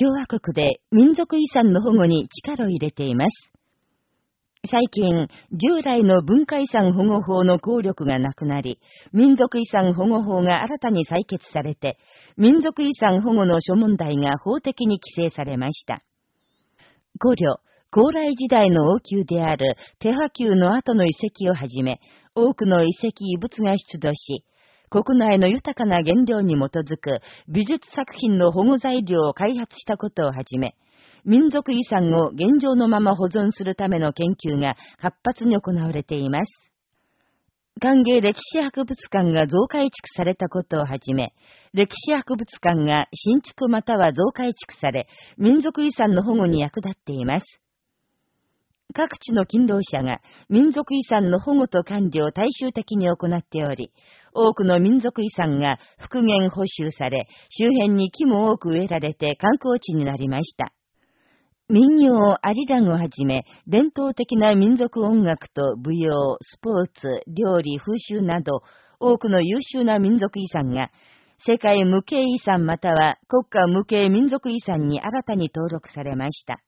共和国で民族遺産の保護に力を入れています。最近、従来の文化遺産保護法の効力がなくなり、民族遺産保護法が新たに採決されて、民族遺産保護の諸問題が法的に規制されました。古領、高麗時代の王宮である手波宮の後の遺跡をはじめ、多くの遺跡遺物が出土し、国内の豊かな原料に基づく美術作品の保護材料を開発したことをはじめ、民族遺産を現状のまま保存するための研究が活発に行われています。歓迎歴史博物館が増改築されたことをはじめ、歴史博物館が新築または増改築され、民族遺産の保護に役立っています。各地の勤労者が民族遺産の保護と管理を大衆的に行っており、多くの民族遺産が復元補修され、周辺に木も多く植えられて観光地になりました。民謡アリランをはじめ、伝統的な民族音楽と舞踊、スポーツ、料理、風習など、多くの優秀な民族遺産が、世界無形遺産または国家無形民族遺産に新たに登録されました。